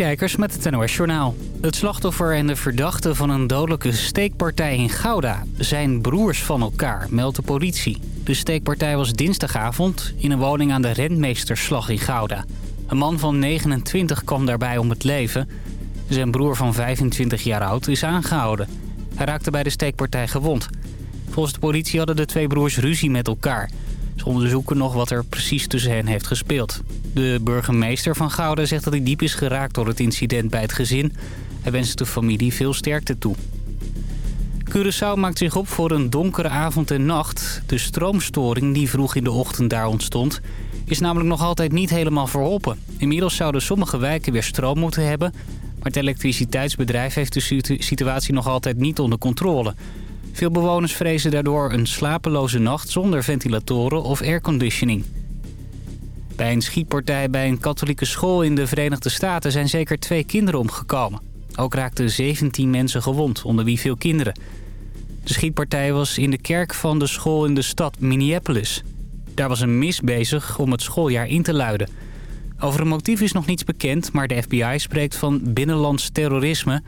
Citydijkers met het NOS Journaal. Het slachtoffer en de verdachte van een dodelijke steekpartij in Gouda... zijn broers van elkaar, meldt de politie. De steekpartij was dinsdagavond in een woning aan de Rentmeesterslag in Gouda. Een man van 29 kwam daarbij om het leven. Zijn broer van 25 jaar oud is aangehouden. Hij raakte bij de steekpartij gewond. Volgens de politie hadden de twee broers ruzie met elkaar... Ze onderzoeken nog wat er precies tussen hen heeft gespeeld. De burgemeester van Gouda zegt dat hij diep is geraakt door het incident bij het gezin. Hij wenst de familie veel sterkte toe. Curaçao maakt zich op voor een donkere avond en nacht. De stroomstoring die vroeg in de ochtend daar ontstond... is namelijk nog altijd niet helemaal verholpen. Inmiddels zouden sommige wijken weer stroom moeten hebben... maar het elektriciteitsbedrijf heeft de situatie nog altijd niet onder controle... Veel bewoners vrezen daardoor een slapeloze nacht zonder ventilatoren of airconditioning. Bij een schietpartij bij een katholieke school in de Verenigde Staten zijn zeker twee kinderen omgekomen. Ook raakten 17 mensen gewond, onder wie veel kinderen. De schietpartij was in de kerk van de school in de stad Minneapolis. Daar was een mis bezig om het schooljaar in te luiden. Over een motief is nog niets bekend, maar de FBI spreekt van binnenlands terrorisme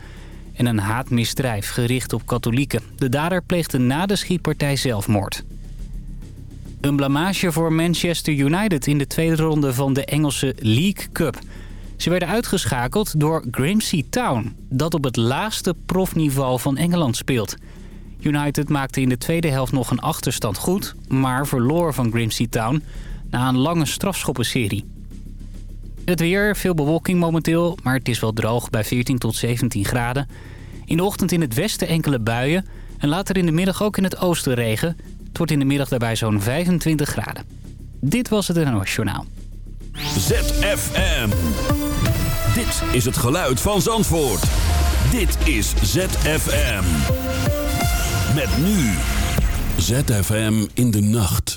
en een haatmisdrijf gericht op katholieken. De dader pleegde na de schietpartij zelfmoord. Een blamage voor Manchester United in de tweede ronde van de Engelse League Cup. Ze werden uitgeschakeld door Grimsby Town, dat op het laagste profniveau van Engeland speelt. United maakte in de tweede helft nog een achterstand goed, maar verloor van Grimsby Town na een lange strafschoppenserie. Het weer, veel bewolking momenteel, maar het is wel droog bij 14 tot 17 graden. In de ochtend in het westen enkele buien en later in de middag ook in het oosten regen. Het wordt in de middag daarbij zo'n 25 graden. Dit was het NOS Journaal. ZFM. Dit is het geluid van Zandvoort. Dit is ZFM. Met nu. ZFM in de nacht.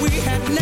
we had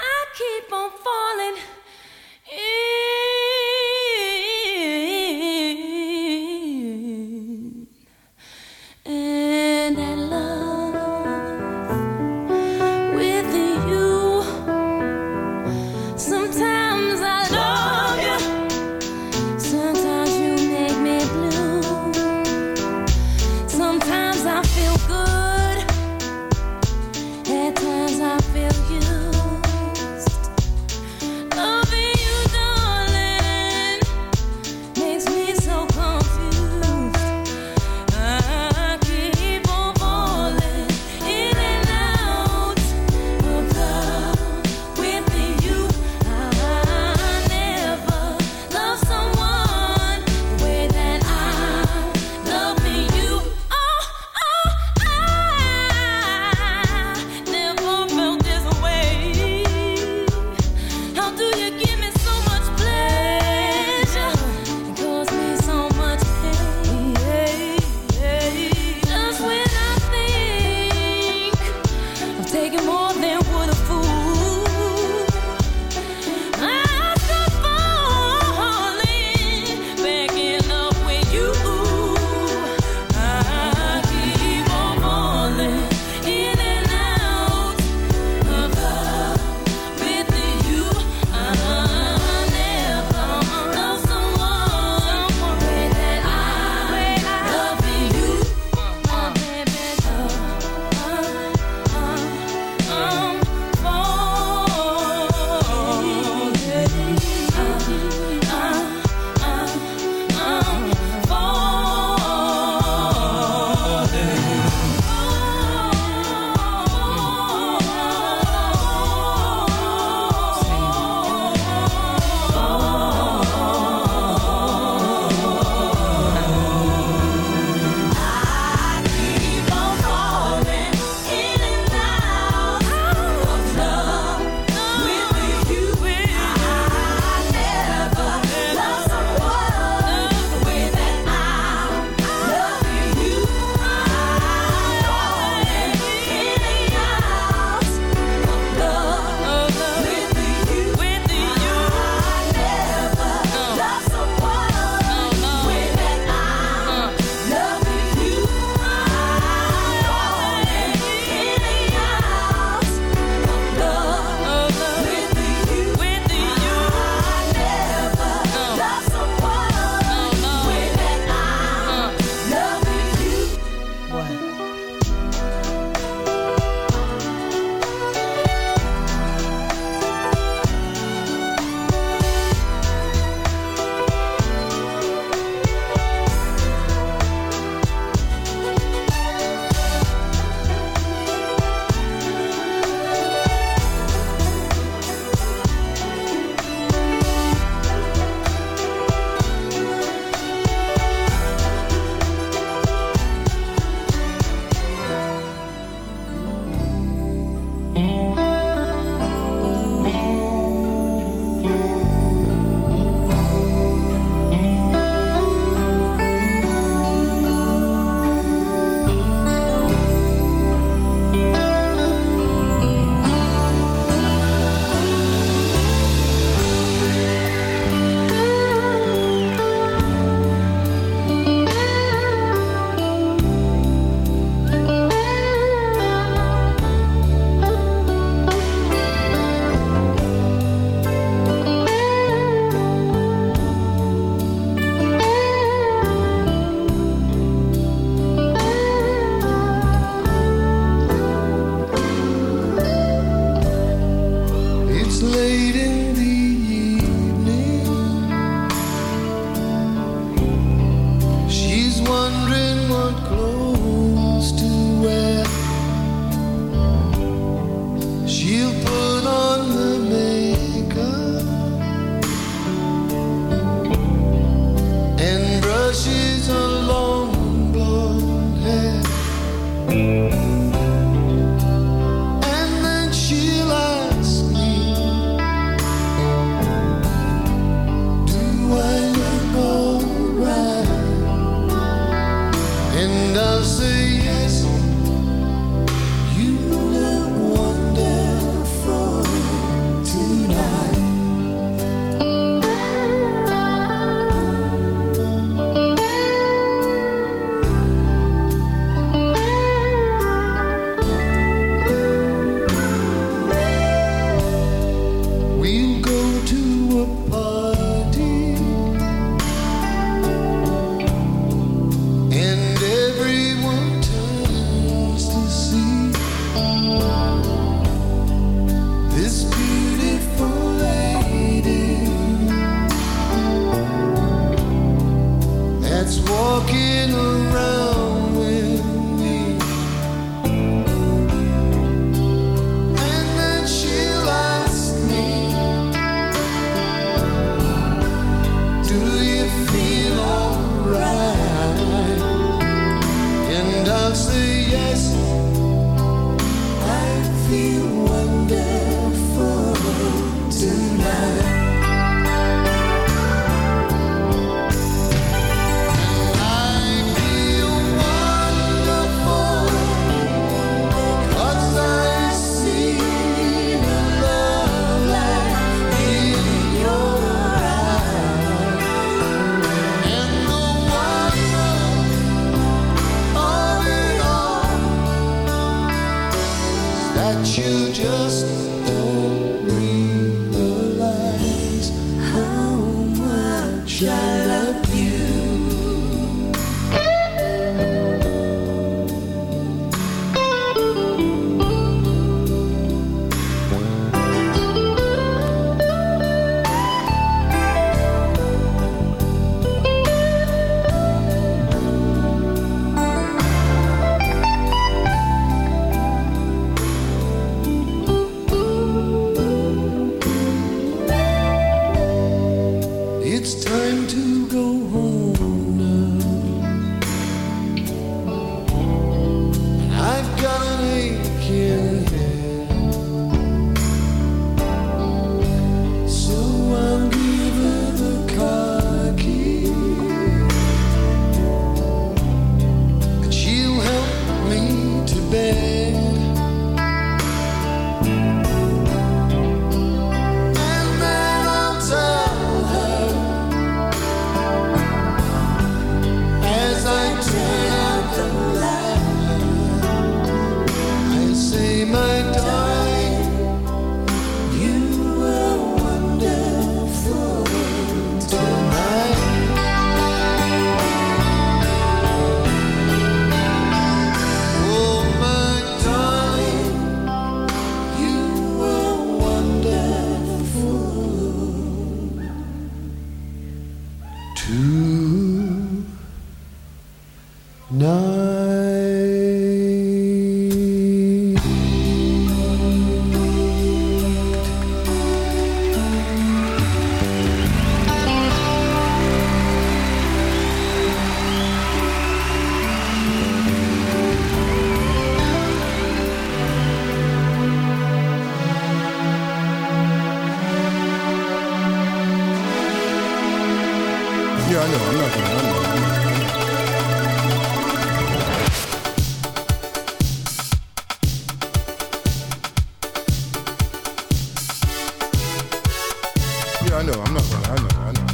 I know. I'm not gonna. I know. I know.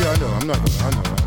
Yeah, I know. I'm not gonna. I know.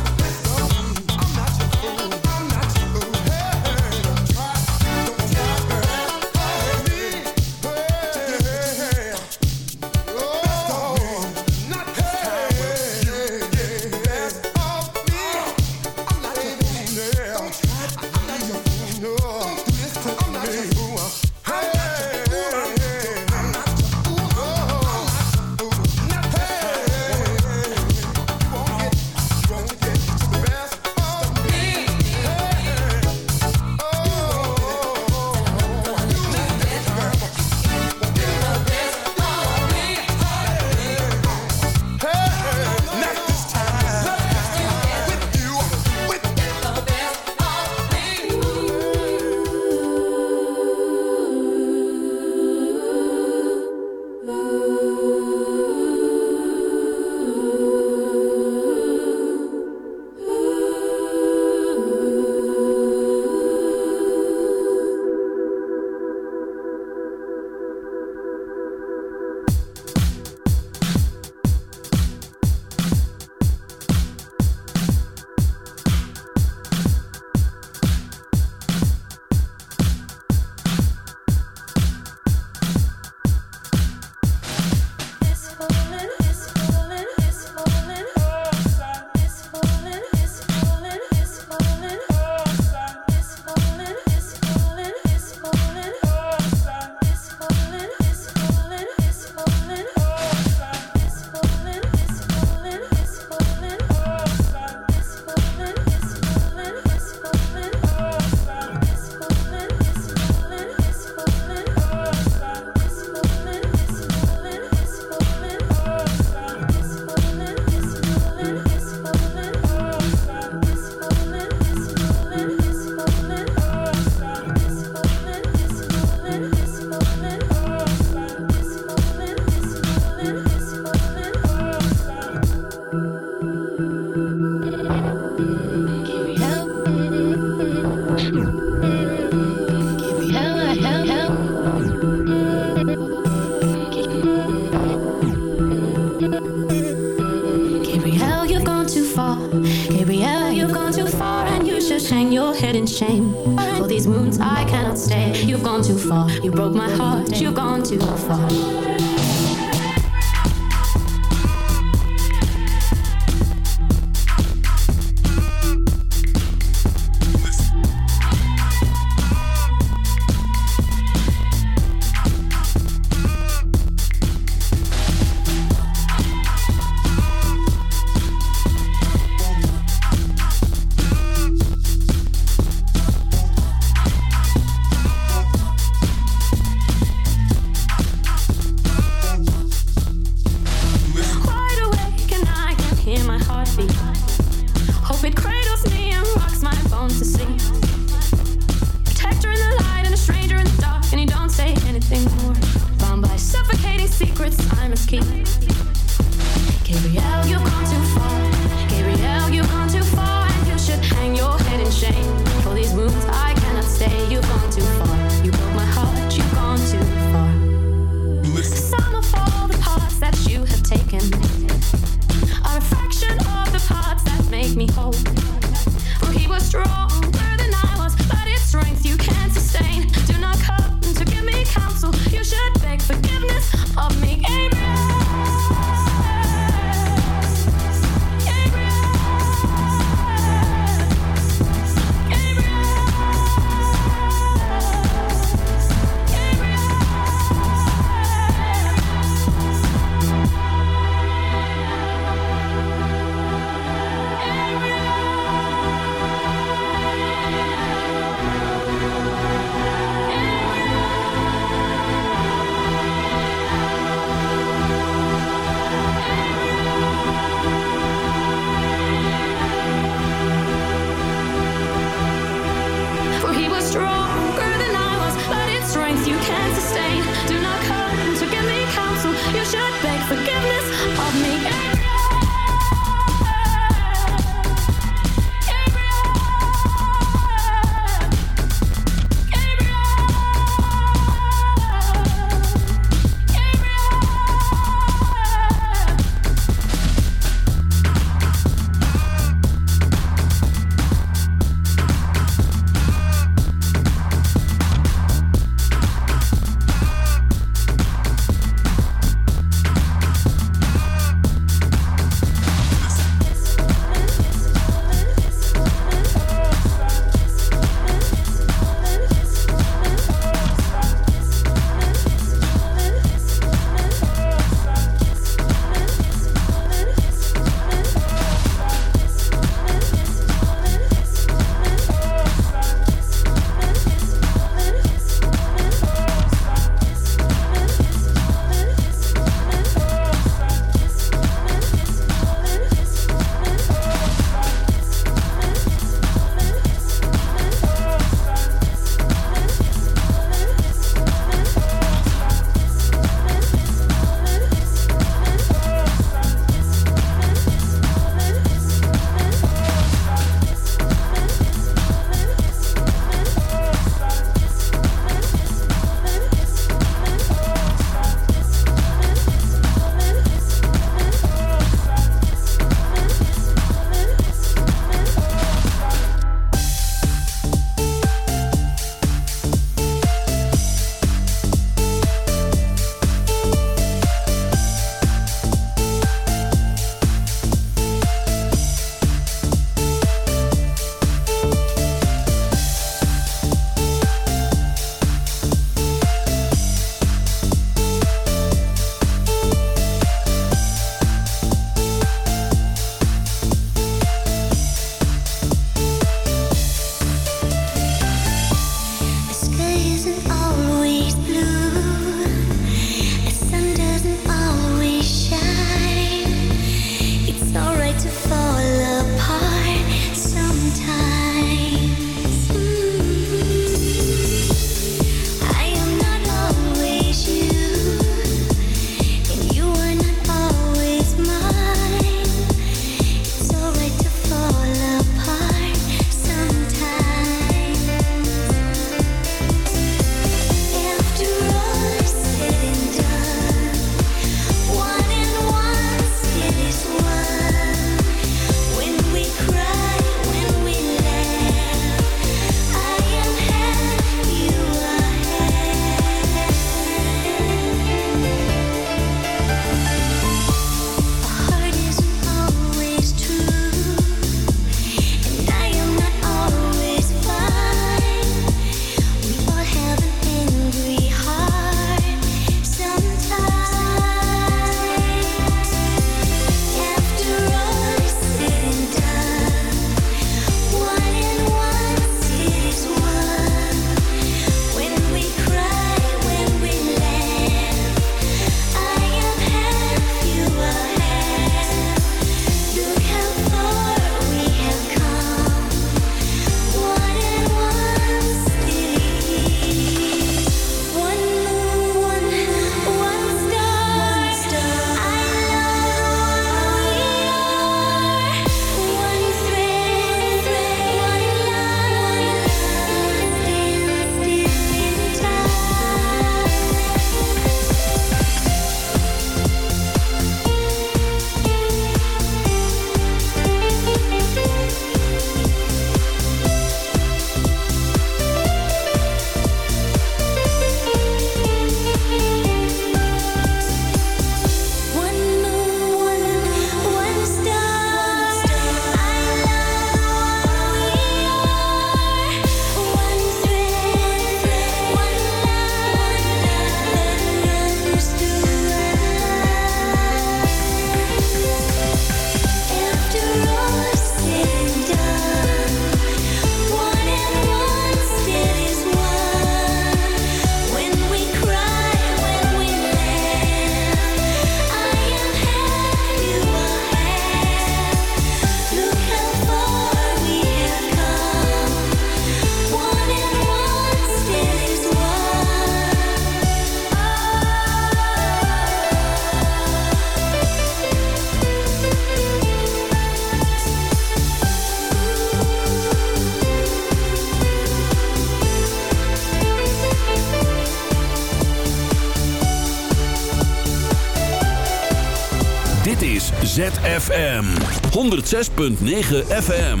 FM 106.9 FM.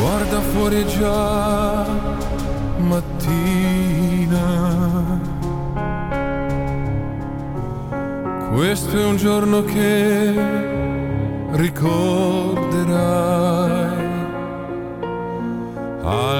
Guarda fuori già mattina. Questo è un giorno che ricorderai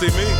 see me?